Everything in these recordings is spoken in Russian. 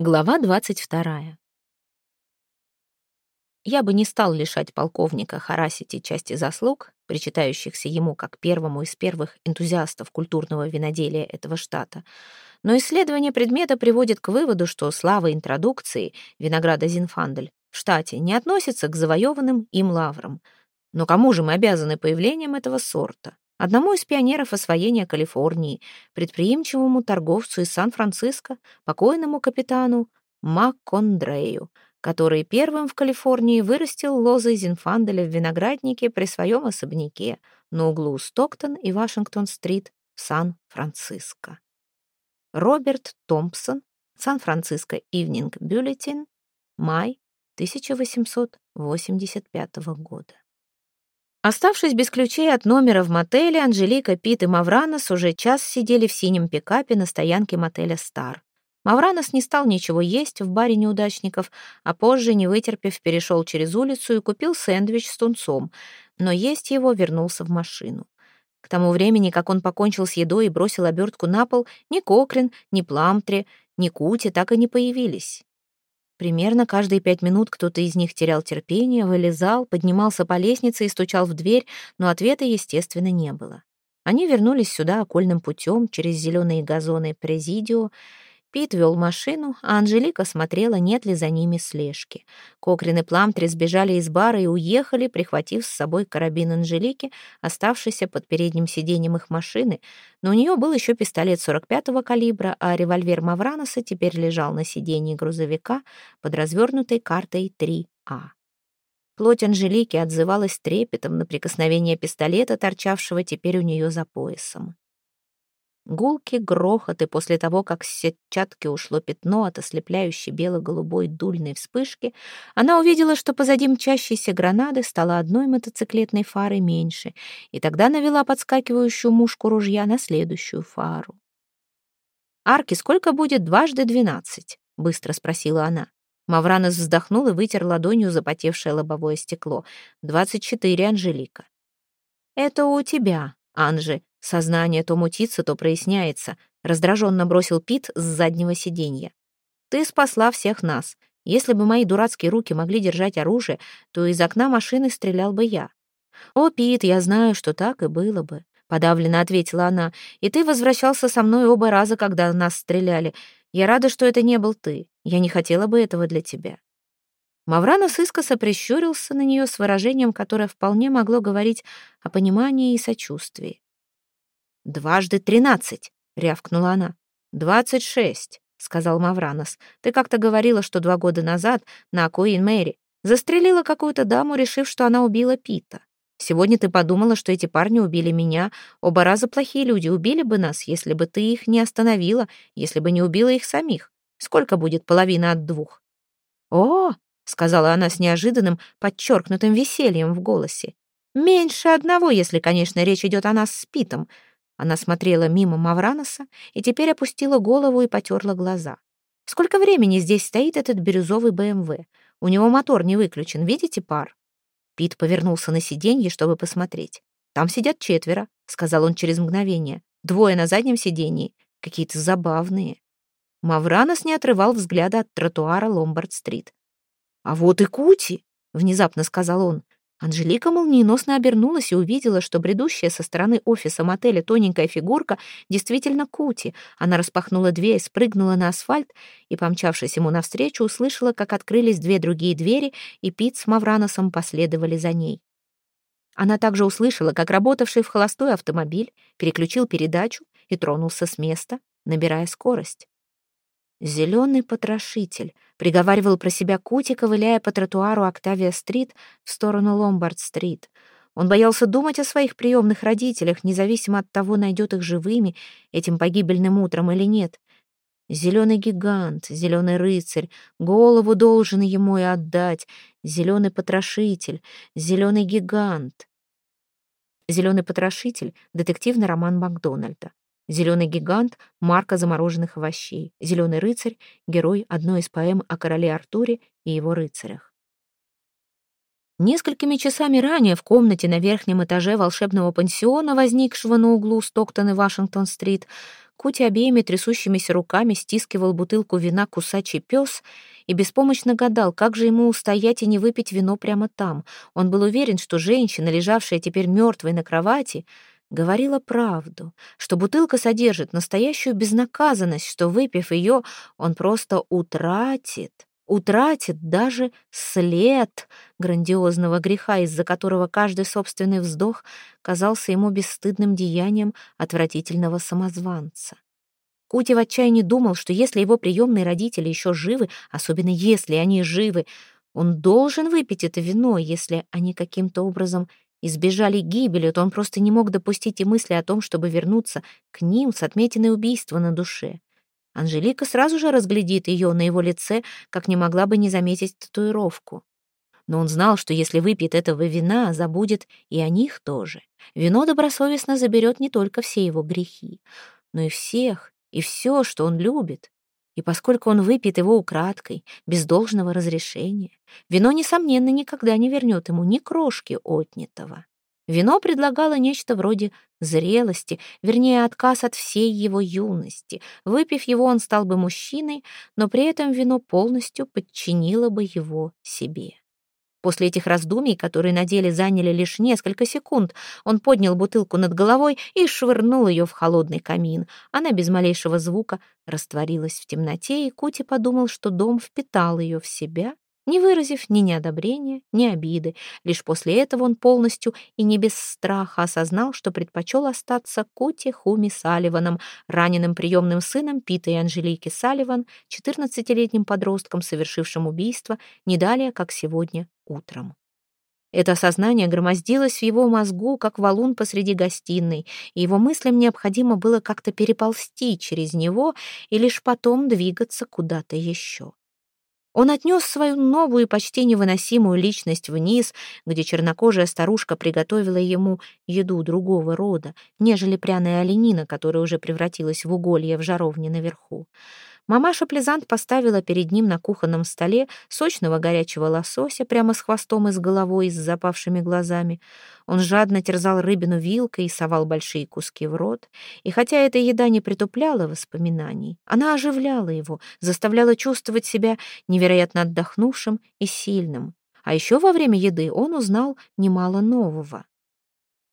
Глава двадцать вторая. Я бы не стал лишать полковника Харасити части заслуг, причитающихся ему как первому из первых энтузиастов культурного виноделия этого штата, но исследование предмета приводит к выводу, что слава интродукции винограда Зинфандель в штате не относится к завоеванным им лаврам. Но кому же мы обязаны появлением этого сорта? Одному из пионеров освоения Калифорнии, предприимчивому торговцу из Сан-Франциско, покойному капитану МакКондрею, который первым в Калифорнии вырастил лозы Зинфанделя в винограднике при своем особняке на углу Стоктон и Вашингтон-стрит в Сан-Франциско. Роберт Томпсон, Сан-Франциско Ивнинг Бюллетин, май 1885 года. Оставшись без ключей от номера в мотеле, Анжелика, Пит и Мавранос уже час сидели в синем пикапе на стоянке мотеля «Стар». Мавранос не стал ничего есть в баре неудачников, а позже, не вытерпев, перешел через улицу и купил сэндвич с тунцом, но есть его вернулся в машину. К тому времени, как он покончил с едой и бросил обертку на пол, ни Коклин, ни Пламтри, ни Кути так и не появились. Примерно каждые пять минут кто-то из них терял терпение, вылезал, поднимался по лестнице и стучал в дверь, но ответа, естественно, не было. Они вернулись сюда окольным путем через зеленые газоны Президио, Пит вел машину, а Анжелика смотрела, нет ли за ними слежки. Кокрин и Пламтри сбежали из бара и уехали, прихватив с собой карабин Анжелики, оставшийся под передним сиденьем их машины, но у нее был еще пистолет 45-го калибра, а револьвер Мавраноса теперь лежал на сиденье грузовика под развернутой картой 3А. Плоть Анжелики отзывалась трепетом на прикосновение пистолета, торчавшего теперь у нее за поясом. Гулки, грохот, и после того, как с сетчатки ушло пятно от ослепляющей бело-голубой дульной вспышки, она увидела, что позади мчащейся гранаты стало одной мотоциклетной фарой меньше, и тогда навела подскакивающую мушку ружья на следующую фару. «Арки сколько будет дважды двенадцать?» — быстро спросила она. Мавранос вздохнул и вытер ладонью запотевшее лобовое стекло. «Двадцать четыре, Анжелика». «Это у тебя, Анжи», Сознание то мутится, то проясняется. Раздраженно бросил Пит с заднего сиденья. Ты спасла всех нас. Если бы мои дурацкие руки могли держать оружие, то из окна машины стрелял бы я. О, Пит, я знаю, что так и было бы. Подавленно ответила она. И ты возвращался со мной оба раза, когда нас стреляли. Я рада, что это не был ты. Я не хотела бы этого для тебя. Мавранос искоса прищурился на нее с выражением, которое вполне могло говорить о понимании и сочувствии. «Дважды тринадцать», — рявкнула она. «Двадцать шесть», — сказал Мавранос. «Ты как-то говорила, что два года назад на Куин Мэри застрелила какую-то даму, решив, что она убила Пита. Сегодня ты подумала, что эти парни убили меня. Оба раза плохие люди убили бы нас, если бы ты их не остановила, если бы не убила их самих. Сколько будет половина от двух?» «О!» — сказала она с неожиданным, подчеркнутым весельем в голосе. «Меньше одного, если, конечно, речь идет о нас с Питом. Она смотрела мимо Мавраноса и теперь опустила голову и потерла глаза. «Сколько времени здесь стоит этот бирюзовый БМВ? У него мотор не выключен, видите пар?» Пит повернулся на сиденье, чтобы посмотреть. «Там сидят четверо», — сказал он через мгновение. «Двое на заднем сиденье, какие-то забавные». Мавранос не отрывал взгляда от тротуара Ломбард-стрит. «А вот и Кути!» — внезапно сказал он. Анжелика молниеносно обернулась и увидела, что бредущая со стороны офиса мотеля тоненькая фигурка действительно Кути. Она распахнула дверь, спрыгнула на асфальт и, помчавшись ему навстречу, услышала, как открылись две другие двери, и Пит с Мавраносом последовали за ней. Она также услышала, как работавший в холостой автомобиль переключил передачу и тронулся с места, набирая скорость. «Зеленый потрошитель», — приговаривал про себя Кути, ковыляя по тротуару Октавия-стрит в сторону Ломбард-стрит. Он боялся думать о своих приемных родителях, независимо от того, найдет их живыми этим погибельным утром или нет. Зеленый гигант, зеленый рыцарь, голову должен ему и отдать, зеленый потрошитель, зеленый гигант. «Зеленый потрошитель» — детективный роман Макдональда. Зеленый гигант — марка замороженных овощей. Зеленый рыцарь — герой одной из поэм о короле Артуре и его рыцарях. Несколькими часами ранее в комнате на верхнем этаже волшебного пансиона, возникшего на углу Стоктон и Вашингтон-стрит, Кути обеими трясущимися руками стискивал бутылку вина кусачий пес и беспомощно гадал, как же ему устоять и не выпить вино прямо там. Он был уверен, что женщина, лежавшая теперь мертвой на кровати, говорила правду, что бутылка содержит настоящую безнаказанность, что, выпив ее, он просто утратит утратит даже след грандиозного греха, из-за которого каждый собственный вздох казался ему бесстыдным деянием отвратительного самозванца. Кути в отчаянии думал, что если его приемные родители еще живы, особенно если они живы, он должен выпить это вино, если они каким-то образом избежали гибели, то он просто не мог допустить и мысли о том, чтобы вернуться к ним с отметиной убийства на душе. Анжелика сразу же разглядит ее на его лице, как не могла бы не заметить татуировку. Но он знал, что если выпьет этого вина, забудет и о них тоже. Вино добросовестно заберет не только все его грехи, но и всех, и все, что он любит. И поскольку он выпьет его украдкой, без должного разрешения, вино, несомненно, никогда не вернет ему ни крошки отнятого. Вино предлагало нечто вроде зрелости, вернее, отказ от всей его юности. Выпив его, он стал бы мужчиной, но при этом вино полностью подчинило бы его себе. После этих раздумий, которые на деле заняли лишь несколько секунд, он поднял бутылку над головой и швырнул ее в холодный камин. Она без малейшего звука растворилась в темноте, и Кути подумал, что дом впитал ее в себя не выразив ни неодобрения, ни обиды. Лишь после этого он полностью и не без страха осознал, что предпочел остаться Кути Хуми Салливаном, раненым приемным сыном Пита и Анжелики Салливан, 14-летним подростком, совершившим убийство, не далее, как сегодня утром. Это осознание громоздилось в его мозгу, как валун посреди гостиной, и его мыслям необходимо было как-то переползти через него и лишь потом двигаться куда-то еще. Он отнес свою новую и почти невыносимую личность вниз, где чернокожая старушка приготовила ему еду другого рода, нежели пряная оленина, которая уже превратилась в уголье в жаровне наверху. Мамаша Плезант поставила перед ним на кухонном столе сочного горячего лосося прямо с хвостом и с головой, и с запавшими глазами. Он жадно терзал рыбину вилкой и совал большие куски в рот. И хотя эта еда не притупляла воспоминаний, она оживляла его, заставляла чувствовать себя невероятно отдохнувшим и сильным. А еще во время еды он узнал немало нового.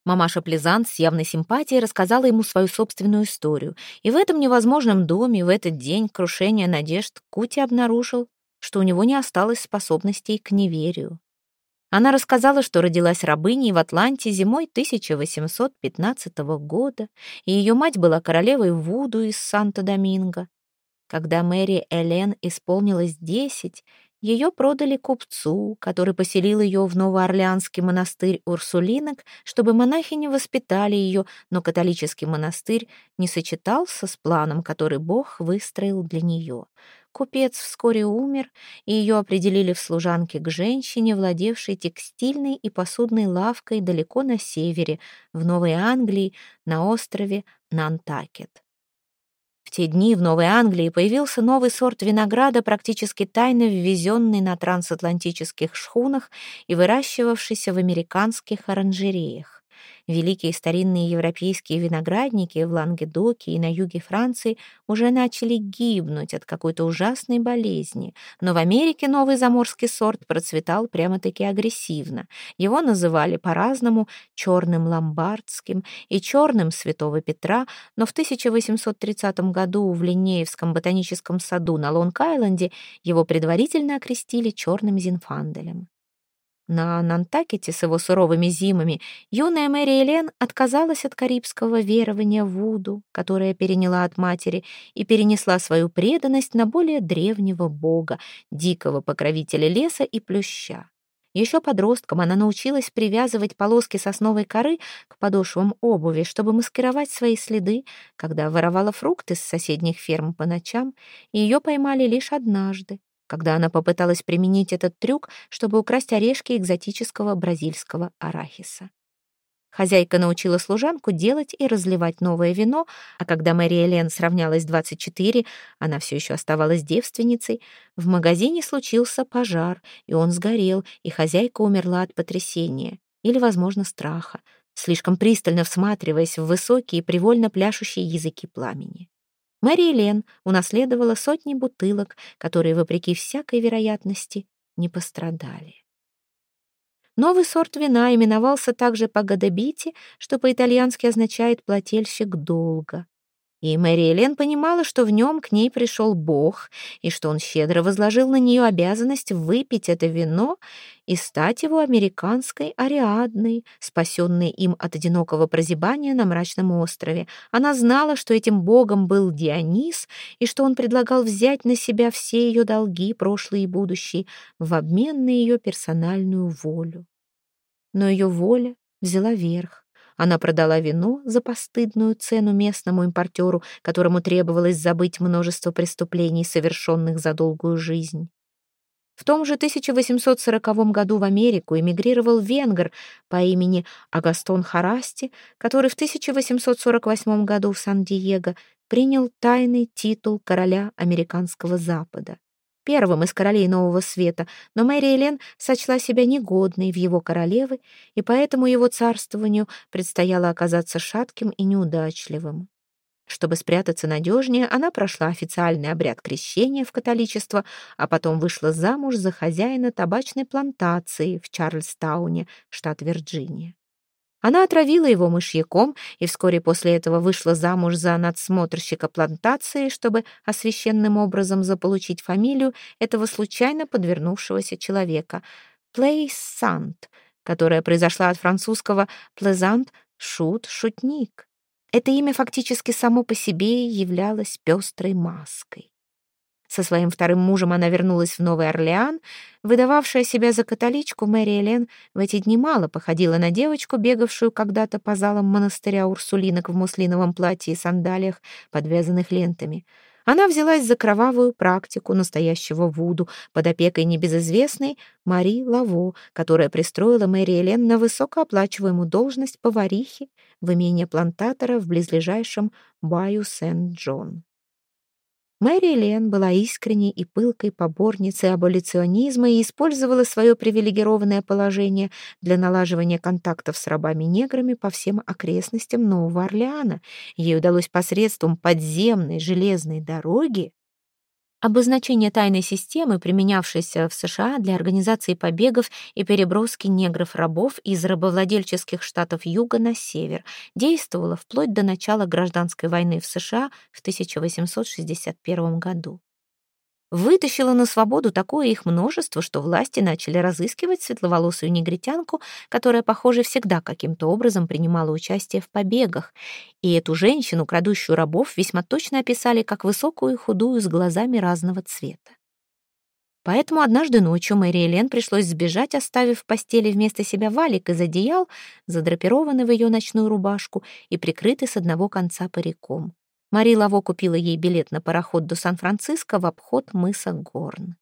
Мамаша Плезант с явной симпатией рассказала ему свою собственную историю. И в этом невозможном доме, в этот день крушения надежд, Кути обнаружил, что у него не осталось способностей к неверию. Она рассказала, что родилась рабыней в Атланте зимой 1815 года, и ее мать была королевой Вуду из Санто-Доминго. Когда Мэри Элен исполнилось десять, ее продали купцу, который поселил ее в Новоорлеанский монастырь Урсулинок, чтобы монахи не воспитали ее, но католический монастырь не сочетался с планом, который Бог выстроил для нее. Купец вскоре умер, и ее определили в служанке к женщине, владевшей текстильной и посудной лавкой далеко на севере, в Новой Англии, на острове Нантакет. Те дни в Новой Англии появился новый сорт винограда, практически тайно ввезенный на трансатлантических шхунах и выращивавшийся в американских оранжереях. Великие старинные европейские виноградники в Лангедоке и на юге Франции уже начали гибнуть от какой-то ужасной болезни, но в Америке новый заморский сорт процветал прямо-таки агрессивно. Его называли по-разному черным ломбардским и черным святого Петра, но в 1830 году в Линнеевском ботаническом саду на Лонг-Айленде его предварительно окрестили черным зинфанделем. На Нантакете с его суровыми зимами юная Мэри Элен отказалась от карибского верования Вуду, которое переняла от матери, и перенесла свою преданность на более древнего бога, дикого покровителя леса и плюща. Еще подростком она научилась привязывать полоски сосновой коры к подошвам обуви, чтобы маскировать свои следы, когда воровала фрукты с соседних ферм по ночам, и ее поймали лишь однажды, когда она попыталась применить этот трюк, чтобы украсть орешки экзотического бразильского арахиса. Хозяйка научила служанку делать и разливать новое вино, а когда Мэри Элен сравнялась 24, она все еще оставалась девственницей, в магазине случился пожар, и он сгорел, и хозяйка умерла от потрясения или, возможно, страха, слишком пристально всматриваясь в высокие привольно пляшущие языки пламени. Мэри Элен унаследовала сотни бутылок, которые, вопреки всякой вероятности, не пострадали. Новый сорт вина именовался также пагадебити, что по-итальянски означает «плательщик долга». И Мэри Элен понимала, что в нем к ней пришел Бог, и что он щедро возложил на нее обязанность выпить это вино и стать его американской Ариадной, спасенной им от одинокого прозябания на мрачном острове. Она знала, что этим богом был Дионис, и что он предлагал взять на себя все ее долги, прошлые и будущие, в обмен на ее персональную волю. Но ее воля взяла верх. Она продала вино за постыдную цену местному импортеру, которому требовалось забыть множество преступлений, совершенных за долгую жизнь. В том же 1840 году в Америку эмигрировал венгр по имени Агастон Харасти, который в 1848 году в Сан-Диего принял тайный титул короля американского Запада первым из королей Нового Света, но Мэри Элен сочла себя негодной в его королевы, и поэтому его царствованию предстояло оказаться шатким и неудачливым. Чтобы спрятаться надежнее, она прошла официальный обряд крещения в католичество, а потом вышла замуж за хозяина табачной плантации в Чарльстауне, штат Вирджиния. Она отравила его мышьяком и вскоре после этого вышла замуж за надсмотрщика плантации, чтобы освященным образом заполучить фамилию этого случайно подвернувшегося человека — Плейсант, которая произошла от французского «плезант» — «шут», «шутник». Это имя фактически само по себе являлось пестрой маской. Со своим вторым мужем она вернулась в Новый Орлеан. Выдававшая себя за католичку, Мэри Элен в эти дни мало походила на девочку, бегавшую когда-то по залам монастыря Урсулинок в муслиновом платье и сандалиях, подвязанных лентами. Она взялась за кровавую практику настоящего Вуду под опекой небезызвестной Мари Лаво, которая пристроила Мэри Элен на высокооплачиваемую должность поварихи в имение плантатора в близлежащем Баю Сент-Джон. Мэри Лен была искренней и пылкой поборницей аболиционизма и использовала свое привилегированное положение для налаживания контактов с рабами-неграми по всем окрестностям Нового Орлеана. Ей удалось посредством подземной железной дороги Обозначение тайной системы, применявшейся в США для организации побегов и переброски негров-рабов из рабовладельческих штатов Юга на север, действовало вплоть до начала гражданской войны в США в 1861 году вытащила на свободу такое их множество, что власти начали разыскивать светловолосую негритянку, которая, похоже, всегда каким-то образом принимала участие в побегах. И эту женщину, крадущую рабов, весьма точно описали как высокую и худую с глазами разного цвета. Поэтому однажды ночью Мэри Элен пришлось сбежать, оставив в постели вместо себя валик из одеял, задрапированный в ее ночную рубашку и прикрытый с одного конца париком. Мари Лаво купила ей билет на пароход до Сан-Франциско в обход мыса Горн.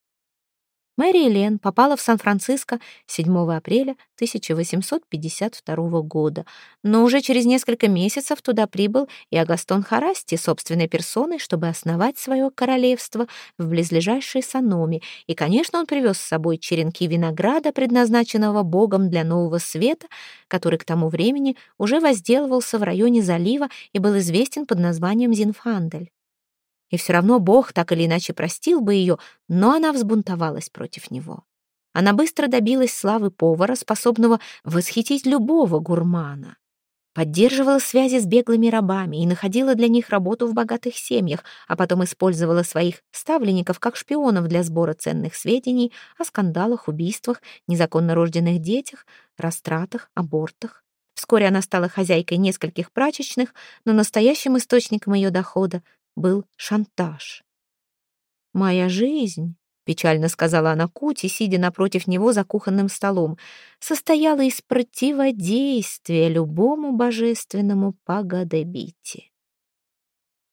Мэри Элен попала в Сан-Франциско 7 апреля 1852 года, но уже через несколько месяцев туда прибыл и Агастон Харасти собственной персоной, чтобы основать свое королевство в близлежащей Саноме, и, конечно, он привез с собой черенки винограда, предназначенного богом для нового света, который к тому времени уже возделывался в районе залива и был известен под названием Зинфандель. И все равно Бог так или иначе простил бы ее, но она взбунтовалась против него. Она быстро добилась славы повара, способного восхитить любого гурмана. Поддерживала связи с беглыми рабами и находила для них работу в богатых семьях, а потом использовала своих ставленников как шпионов для сбора ценных сведений о скандалах, убийствах, незаконно рожденных детях, растратах, абортах. Вскоре она стала хозяйкой нескольких прачечных, но настоящим источником ее дохода был шантаж. «Моя жизнь», — печально сказала она Кути, сидя напротив него за кухонным столом, состояла из противодействия любому божественному пагадебите.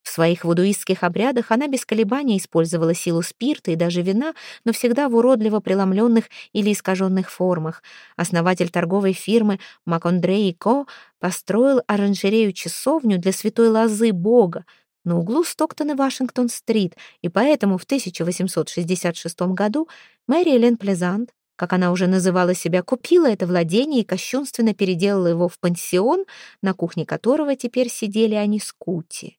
В своих вудуистских обрядах она без колебаний использовала силу спирта и даже вина, но всегда в уродливо преломленных или искаженных формах. Основатель торговой фирмы Макондрей Ко построил оранжерею-часовню для святой лозы бога на углу Стоктон и Вашингтон-стрит, и поэтому в 1866 году Мэри Элен Плезант как она уже называла себя, купила это владение и кощунственно переделала его в пансион, на кухне которого теперь сидели они с Кути.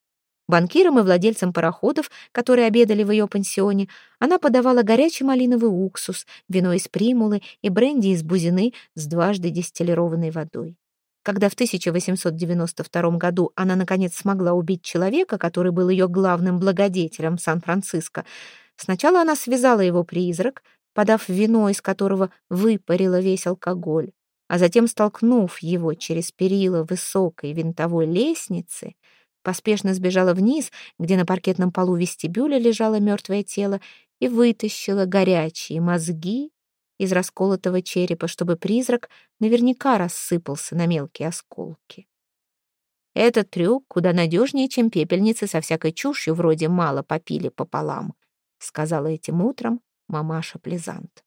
Банкирам и владельцам пароходов, которые обедали в ее пансионе, она подавала горячий малиновый уксус, вино из примулы и бренди из бузины с дважды дистиллированной водой. Когда в 1892 году она, наконец, смогла убить человека, который был ее главным благодетелем Сан-Франциско, сначала она связала его призрак, подав вино, из которого выпарила весь алкоголь, а затем, столкнув его через перила высокой винтовой лестницы, поспешно сбежала вниз, где на паркетном полу вестибюля лежало мертвое тело, и вытащила горячие мозги из расколотого черепа, чтобы призрак наверняка рассыпался на мелкие осколки. Этот трюк куда надежнее, чем пепельницы со всякой чушью, вроде «мало попили пополам», сказала этим утром мамаша Плезант.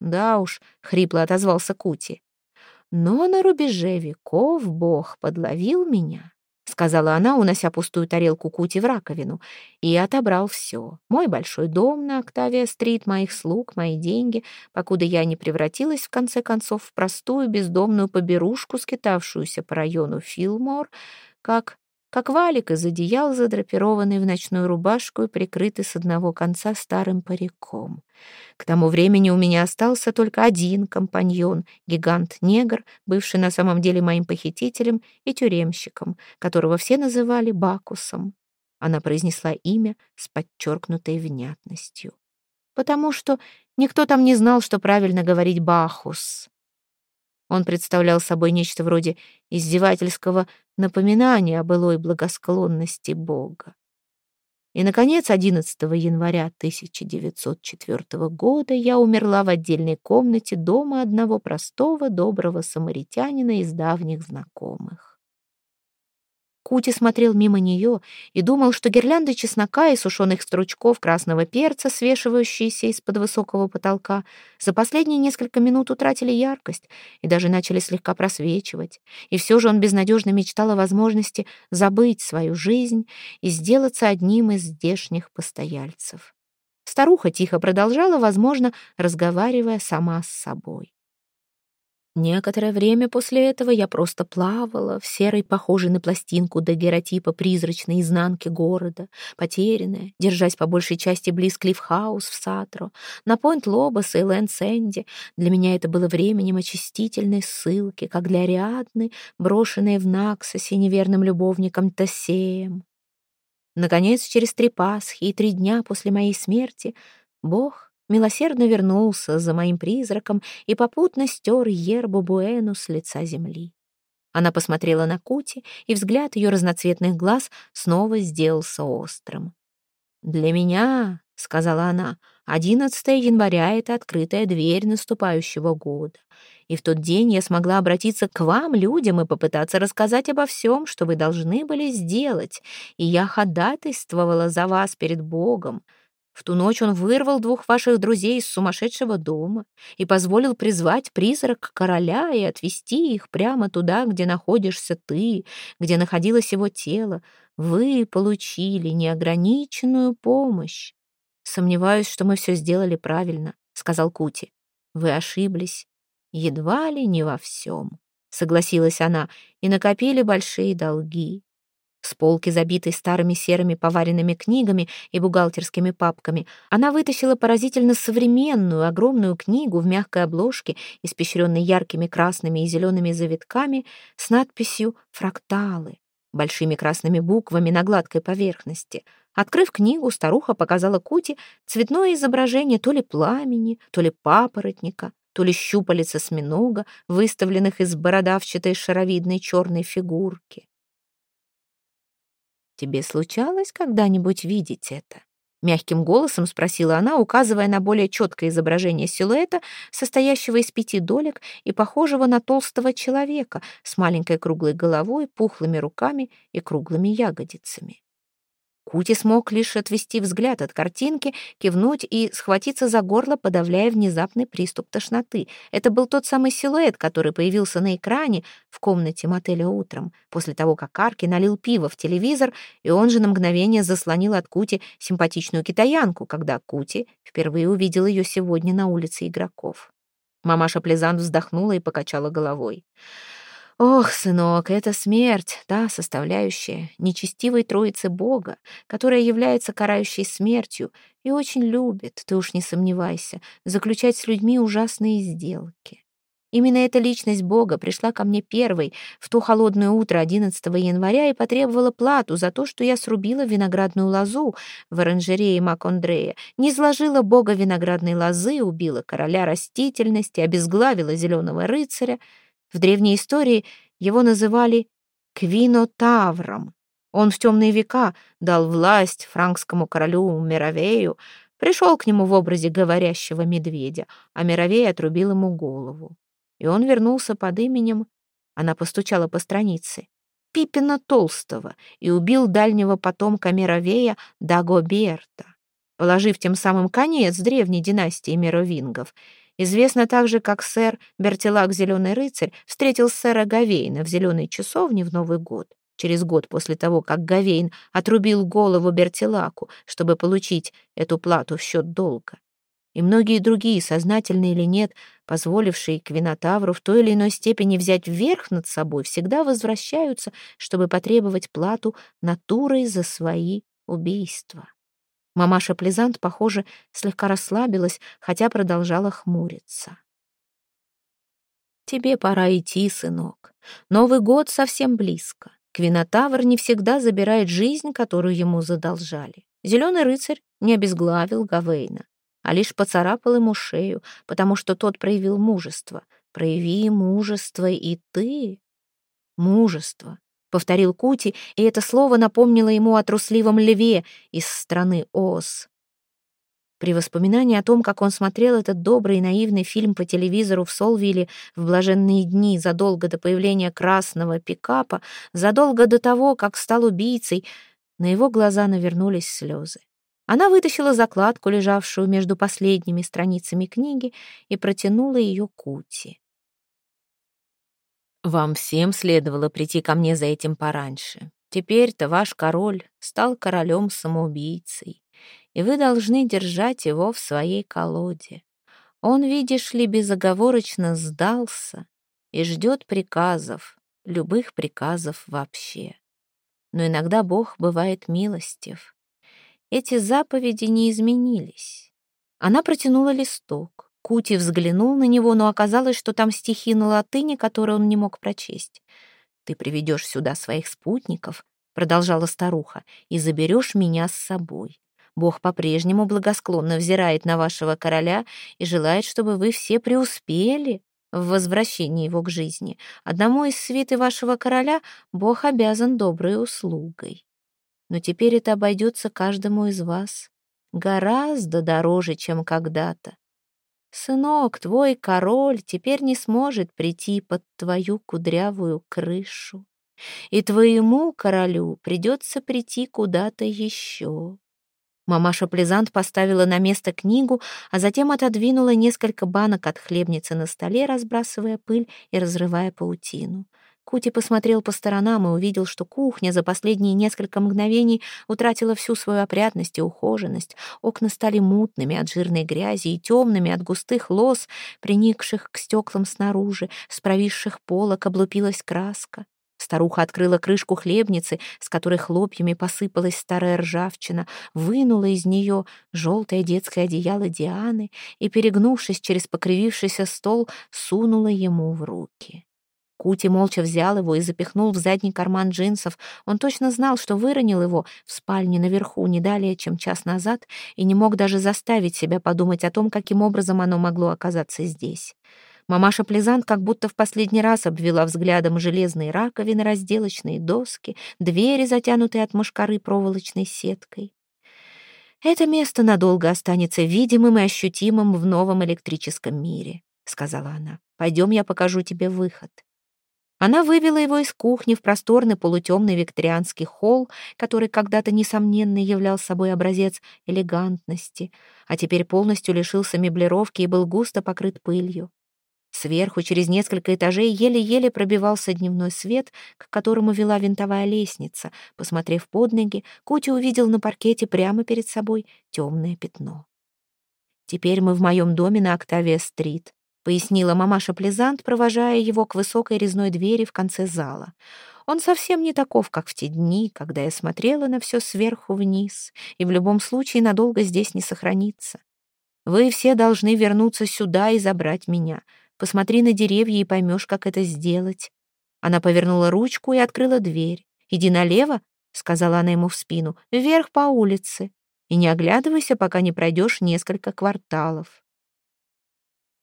«Да уж», — хрипло отозвался Кути. «Но на рубеже веков Бог подловил меня», — сказала она, унося пустую тарелку Кути в раковину, и отобрал все. Мой большой дом на Октавия-стрит, моих слуг, мои деньги, покуда я не превратилась, в конце концов, в простую бездомную поберушку, скитавшуюся по району Филмор, как как валик из одеял, задрапированный в ночную рубашку и прикрытый с одного конца старым париком. К тому времени у меня остался только один компаньон, гигант-негр, бывший на самом деле моим похитителем и тюремщиком, которого все называли Бакусом. Она произнесла имя с подчеркнутой внятностью. Потому что никто там не знал, что правильно говорить «Бахус». Он представлял собой нечто вроде издевательского напоминания о былой благосклонности Бога. И, наконец, 11 января 1904 года я умерла в отдельной комнате дома одного простого доброго самаритянина из давних знакомых. Кути смотрел мимо нее и думал, что гирлянды чеснока и сушеных стручков красного перца, свешивающиеся из-под высокого потолка, за последние несколько минут утратили яркость и даже начали слегка просвечивать. И все же он безнадежно мечтал о возможности забыть свою жизнь и сделаться одним из здешних постояльцев. Старуха тихо продолжала, возможно, разговаривая сама с собой. Некоторое время после этого я просто плавала в серой, похожей на пластинку дагеротипа призрачной изнанки города, потерянная, держась по большей части близ Клиффхаус в Сатро, на Пойнт-Лобос и Лэнд-Сэнди. Для меня это было временем очистительной ссылки, как для Ариадны, брошенной в Наксосе неверным любовником Тосеем. Наконец, через три Пасхи и три дня после моей смерти Бог милосердно вернулся за моим призраком и попутно стер Ербу Буэну с лица земли. Она посмотрела на Кути, и взгляд ее разноцветных глаз снова сделался острым. «Для меня, — сказала она, — 11 января — это открытая дверь наступающего года. И в тот день я смогла обратиться к вам, людям, и попытаться рассказать обо всем, что вы должны были сделать. И я ходатайствовала за вас перед Богом. В ту ночь он вырвал двух ваших друзей из сумасшедшего дома и позволил призвать призрак короля и отвести их прямо туда, где находишься ты, где находилось его тело. Вы получили неограниченную помощь. Сомневаюсь, что мы все сделали правильно, сказал Кути. Вы ошиблись. Едва ли не во всем, согласилась она, и накопили большие долги. С полки, забитой старыми серыми поваренными книгами и бухгалтерскими папками, она вытащила поразительно современную огромную книгу в мягкой обложке, испещренной яркими красными и зелеными завитками, с надписью «Фракталы» большими красными буквами на гладкой поверхности. Открыв книгу, старуха показала Кути цветное изображение то ли пламени, то ли папоротника, то ли щупалец осьминога, выставленных из бородавчатой шаровидной черной фигурки. «Тебе случалось когда-нибудь видеть это?» Мягким голосом спросила она, указывая на более четкое изображение силуэта, состоящего из пяти долек и похожего на толстого человека с маленькой круглой головой, пухлыми руками и круглыми ягодицами. Кути смог лишь отвести взгляд от картинки, кивнуть и схватиться за горло, подавляя внезапный приступ тошноты. Это был тот самый силуэт, который появился на экране в комнате мотеля утром, после того, как Арки налил пиво в телевизор, и он же на мгновение заслонил от Кути симпатичную китаянку, когда Кути впервые увидел ее сегодня на улице игроков. Мамаша Плезант вздохнула и покачала головой. Ох, сынок, это смерть, та составляющая нечестивой троицы Бога, которая является карающей смертью и очень любит, ты уж не сомневайся, заключать с людьми ужасные сделки. Именно эта личность Бога пришла ко мне первой в то холодное утро 11 января и потребовала плату за то, что я срубила виноградную лозу в оранжерее Макондрея, не изложила Бога виноградной лозы, убила короля растительности, обезглавила зеленого рыцаря — в древней истории его называли Квинотавром. Он в темные века дал власть франкскому королю Мировею, пришел к нему в образе говорящего медведя, а Мировей отрубил ему голову. И он вернулся под именем, она постучала по странице, Пипина Толстого и убил дальнего потомка Мировея Дагоберта, положив тем самым конец древней династии мировингов — Известно также, как сэр Бертилак Зеленый рыцарь встретил сэра Гавейна в Зеленой часовне в Новый год. Через год после того, как Гавейн отрубил голову Бертилаку, чтобы получить эту плату в счет долга. И многие другие, сознательные или нет, позволившие Квинотавру в той или иной степени взять верх над собой, всегда возвращаются, чтобы потребовать плату натурой за свои убийства. Мамаша Плезант, похоже, слегка расслабилась, хотя продолжала хмуриться. «Тебе пора идти, сынок. Новый год совсем близко. Квинотавр не всегда забирает жизнь, которую ему задолжали. Зеленый рыцарь не обезглавил Гавейна, а лишь поцарапал ему шею, потому что тот проявил мужество. Прояви мужество и ты. Мужество повторил Кути, и это слово напомнило ему о трусливом льве из страны Оз. При воспоминании о том, как он смотрел этот добрый и наивный фильм по телевизору в Солвилле в блаженные дни задолго до появления красного пикапа, задолго до того, как стал убийцей, на его глаза навернулись слезы. Она вытащила закладку, лежавшую между последними страницами книги, и протянула ее Кути. Вам всем следовало прийти ко мне за этим пораньше. Теперь-то ваш король стал королем-самоубийцей, и вы должны держать его в своей колоде. Он, видишь ли, безоговорочно сдался и ждет приказов, любых приказов вообще. Но иногда Бог бывает милостив. Эти заповеди не изменились. Она протянула листок. Кути взглянул на него, но оказалось, что там стихи на латыни, которые он не мог прочесть. «Ты приведешь сюда своих спутников», — продолжала старуха, «и заберешь меня с собой. Бог по-прежнему благосклонно взирает на вашего короля и желает, чтобы вы все преуспели в возвращении его к жизни. Одному из свиты вашего короля Бог обязан доброй услугой. Но теперь это обойдется каждому из вас гораздо дороже, чем когда-то. Сынок, твой король теперь не сможет прийти под твою кудрявую крышу, и твоему королю придется прийти куда-то еще. Мамаша Плезант поставила на место книгу, а затем отодвинула несколько банок от хлебницы на столе, разбрасывая пыль и разрывая паутину. Кути посмотрел по сторонам и увидел, что кухня за последние несколько мгновений утратила всю свою опрятность и ухоженность. Окна стали мутными от жирной грязи и темными от густых лос, приникших к стеклам снаружи, с провисших полок облупилась краска. Старуха открыла крышку хлебницы, с которой хлопьями посыпалась старая ржавчина, вынула из нее желтое детское одеяло Дианы и, перегнувшись через покривившийся стол, сунула ему в руки. Кути молча взял его и запихнул в задний карман джинсов. Он точно знал, что выронил его в спальне наверху не далее, чем час назад, и не мог даже заставить себя подумать о том, каким образом оно могло оказаться здесь. Мамаша Плезант как будто в последний раз обвела взглядом железные раковины, разделочные доски, двери, затянутые от мушкары проволочной сеткой. «Это место надолго останется видимым и ощутимым в новом электрическом мире», — сказала она. «Пойдем, я покажу тебе выход». Она вывела его из кухни в просторный полутемный викторианский холл, который когда-то, несомненно, являл собой образец элегантности, а теперь полностью лишился меблировки и был густо покрыт пылью. Сверху, через несколько этажей, еле-еле пробивался дневной свет, к которому вела винтовая лестница. Посмотрев под ноги, Кути увидел на паркете прямо перед собой темное пятно. «Теперь мы в моем доме на Октавия-стрит», — пояснила мамаша Плезант, провожая его к высокой резной двери в конце зала. «Он совсем не таков, как в те дни, когда я смотрела на все сверху вниз, и в любом случае надолго здесь не сохранится. Вы все должны вернуться сюда и забрать меня». Посмотри на деревья и поймешь, как это сделать». Она повернула ручку и открыла дверь. «Иди налево», — сказала она ему в спину, — «вверх по улице. И не оглядывайся, пока не пройдешь несколько кварталов».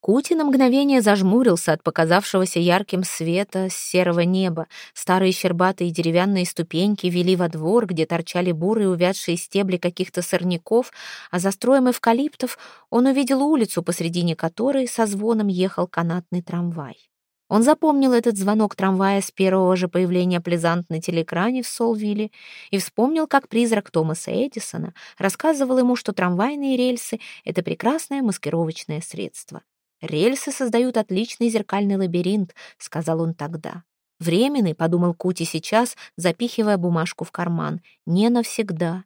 Кути на мгновение зажмурился от показавшегося ярким света с серого неба. Старые щербатые деревянные ступеньки вели во двор, где торчали бурые увядшие стебли каких-то сорняков, а за строем эвкалиптов он увидел улицу, посредине которой со звоном ехал канатный трамвай. Он запомнил этот звонок трамвая с первого же появления Плезант на телекране в Солвилле и вспомнил, как призрак Томаса Эдисона рассказывал ему, что трамвайные рельсы — это прекрасное маскировочное средство. «Рельсы создают отличный зеркальный лабиринт», — сказал он тогда. «Временный», — подумал Кути сейчас, запихивая бумажку в карман, — «не навсегда».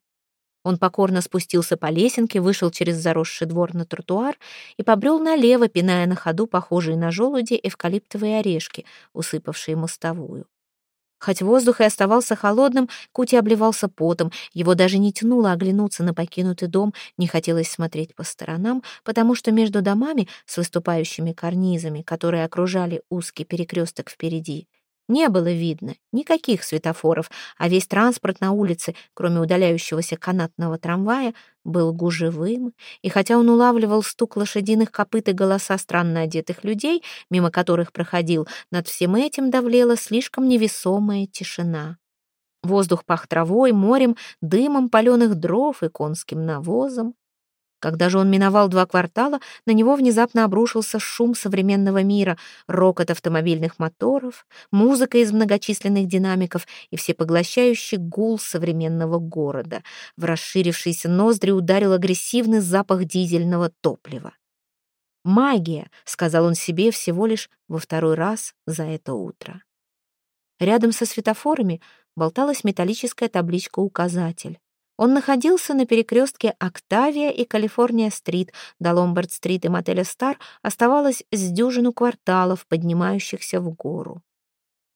Он покорно спустился по лесенке, вышел через заросший двор на тротуар и побрел налево, пиная на ходу похожие на желуди эвкалиптовые орешки, усыпавшие мостовую. Хоть воздух и оставался холодным, Кути обливался потом, его даже не тянуло оглянуться на покинутый дом, не хотелось смотреть по сторонам, потому что между домами с выступающими карнизами, которые окружали узкий перекресток впереди, не было видно никаких светофоров, а весь транспорт на улице, кроме удаляющегося канатного трамвая, был гужевым, и хотя он улавливал стук лошадиных копыт и голоса странно одетых людей, мимо которых проходил, над всем этим давлела слишком невесомая тишина. Воздух пах травой, морем, дымом паленых дров и конским навозом. Когда же он миновал два квартала, на него внезапно обрушился шум современного мира, рокот автомобильных моторов, музыка из многочисленных динамиков и всепоглощающий гул современного города. В расширившиеся ноздри ударил агрессивный запах дизельного топлива. «Магия», — сказал он себе всего лишь во второй раз за это утро. Рядом со светофорами болталась металлическая табличка-указатель. Он находился на перекрестке Октавия и Калифорния-стрит, до Ломбард-стрит и мотеля «Стар» оставалось с дюжину кварталов, поднимающихся в гору.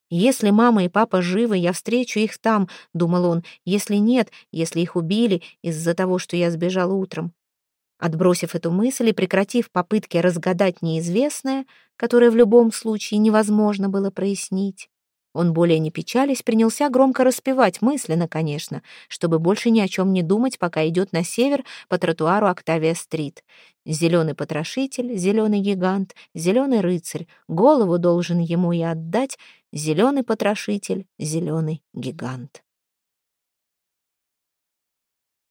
«Если мама и папа живы, я встречу их там», — думал он. «Если нет, если их убили из-за того, что я сбежал утром». Отбросив эту мысль и прекратив попытки разгадать неизвестное, которое в любом случае невозможно было прояснить, он, более не печались, принялся громко распевать, мысленно, конечно, чтобы больше ни о чем не думать, пока идет на север по тротуару Октавия-стрит. Зеленый потрошитель, зеленый гигант, зеленый рыцарь, голову должен ему и отдать, зеленый потрошитель, зеленый гигант.